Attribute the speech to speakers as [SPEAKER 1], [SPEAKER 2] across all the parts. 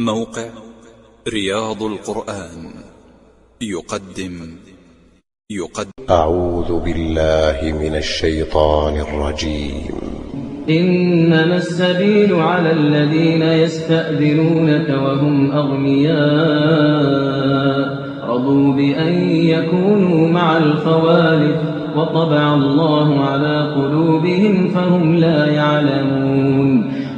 [SPEAKER 1] موقع رياض القرآن. يقدم. يقدم.
[SPEAKER 2] أعوذ بالله من الشيطان الرجيم.
[SPEAKER 3] إنما السبيل على الذين يستأذنونك وهم أغنياء. رضوا بأن يكونوا مع الخوالف وطبع الله على قلوبهم فهم لا يعلمون.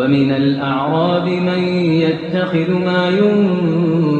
[SPEAKER 3] ومن الأعراب من يتخذ ما ينفق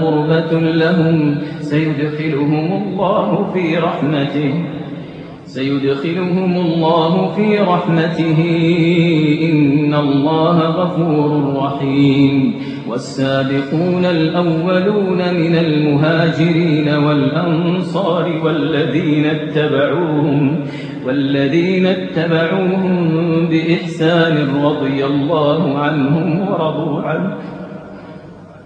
[SPEAKER 3] قربة لهم سيدخلهم الله في رحمته سيدخلهم الله في رحمته. إن الله غفور رحيم. والسابقون الأولون من المهاجرين والأنصار والذين اتبعوهم والذين اتبعوهم بإحسان رضي الله عنهم ورضوا عنه.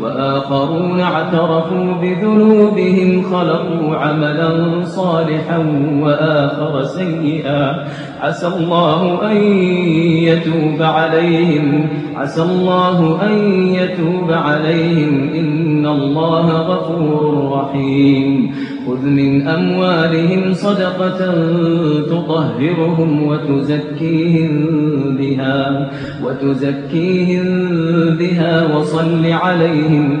[SPEAKER 3] وآخرون اعترفوا بذنوبهم خلقوا عملا صالحا وآخر سيئا. عسى الله أن يتوب عليهم. عسى الله أن يتوب عليهم. إن الله غفور رحيم. خذ من أموالهم صدقة تطهرهم وتزكيهم بها وتزكيهم بها وصل عليهم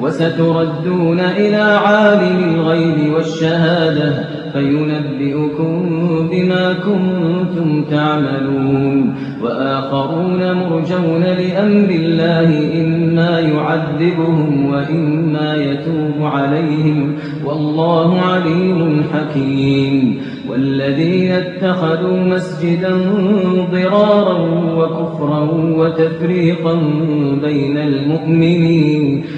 [SPEAKER 3] وستردون إلى عالم الغيب والشهادة فينبئكم بما كنتم تعملون وآخرون مرجون لأمر الله إما يعذبهم وإما يتوب عليهم والله عليم حكيم والذين اتخذوا مسجدا ضرارا وكفرا وتفريقا بين المؤمنين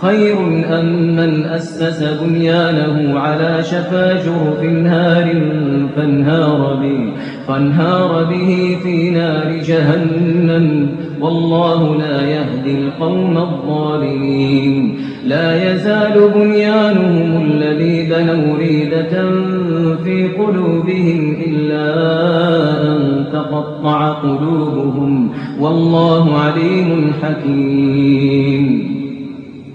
[SPEAKER 3] خير أم من أسس بنيانه على شفا جرف نار فانهار به, فانهار به في نار جهنم. والله لا يهدي القوم الظالمين. لا يزال بنيانهم الذي بنوا ريدة في قلوبهم إلا أن تقطع قلوبهم. والله عليم حكيم.